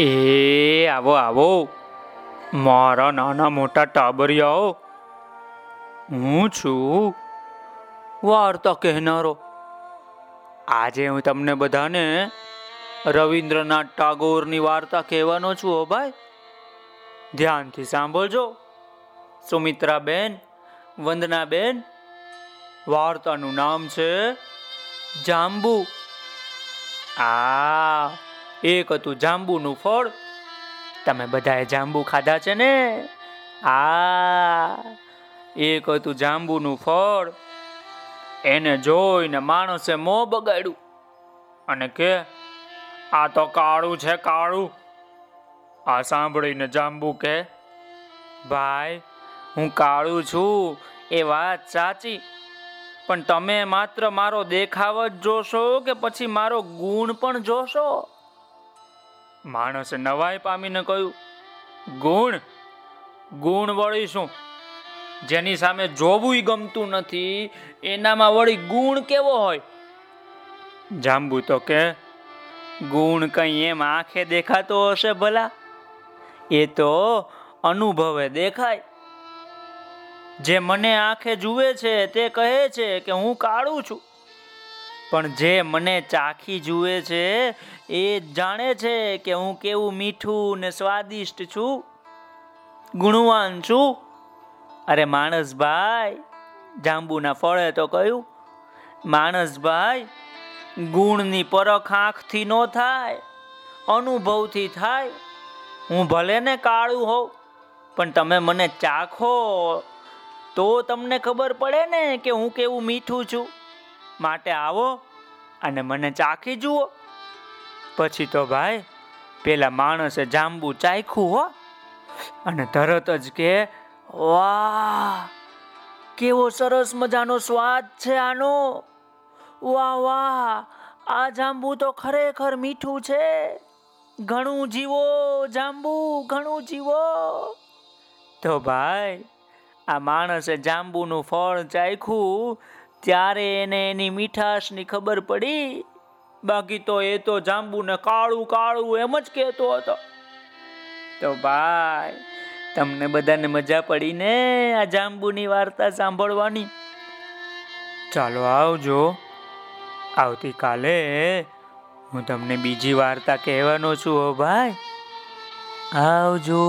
એ, આવો આવો. મારા નાના મોટા ટાબરિયાઓ, હું છું. વાર્તા કહેનારો. આજે હું તમને બધાને રવિન્દ્રનાથ ટાગોરની વાર્તા કહેવાનો છું, હો ભાઈ. ધ્યાનથી સાંભળજો. સુમિત્રાબેન, વંદનાબેન, વાર્તાનું નામ છે જાંબુ. આ એક હતું જાંબુનું ફળ. તમે બધાએ જાંબુ ખાધા છે ને? આ એક હતું જાંબુનું ફળ. એને જોઈને માણસે મોં બગાડ્યું અને કે, આ તો કાળું છે કાળું. આ સાંભળીને જાંબુ કે ભાઈ, હું કાળું છું, એ વાત સાચી. પણ તમે માત્ર મારો દેખાવ જ જોશો કે પછી મારો ગુણ પણ જોશો? માણસે નવાઈ પામીને કહ્યું, ગુણ ગુણ વળી શું? જેની સામે જોવું ગમતું નથી, એનામાં વળી ગુણ કેવો હોય? જાંબુ તો કે, ગુણ કઈ એમ આંખે દેખાતો હશે ભલા, એ તો અનુભવે દેખાય. જે મને આંખે જુએ છે, તે કહે છે કે હું કાળું છું. પણ જે મને ચાખી જુએ છે, એ જાણે છે કે હું કેવું મીઠું ને સ્વાદિષ્ટ છું, ગુણવાન છું. અરે માણસભાઈ, જાંબુના ફળે તો કહ્યું, માણસભાઈ, ગુણની પરખ આંખથી ન થાય, અનુભવથી થાય, હું ભલે ને કાળું હોઉં, પણ તમે મને ચાખો, તો તમને ખબર પડે ને કે હું કેવું મીઠું છું. માટે આવો અને મને ચાખી જુઓ. પછી તો ભાઈ, પેલા માણસે જાંબુ ચાખ્યું હો. અને તરત જ કે, વાહ, કેવો સરસ મજાનો સ્વાદ છે આનો. વાહ વાહ, આ જાંબુ તો ખરેખર મીઠું છે. ઘણું જીવો, જાંબુ, ઘણું જીવો. તો ભાઈ, આ માણસે જાંબુનું ફળ ચાખ્યું ત્યારે એને એની મીઠાશની ખબર પડી. બાકી તો એ તો જાંબુને કાળું કાળું એમ જ કહેતો હતો. તો ભાઈ, તમને બધાને મજા પડી ને આ જાંબુની વાર્તા સાંભળવાની? ચાલો આવજો. આવતીકાલે હું તમને બીજી વાર્તા કહેવાનો છું, હો ભાઈ. આવજો.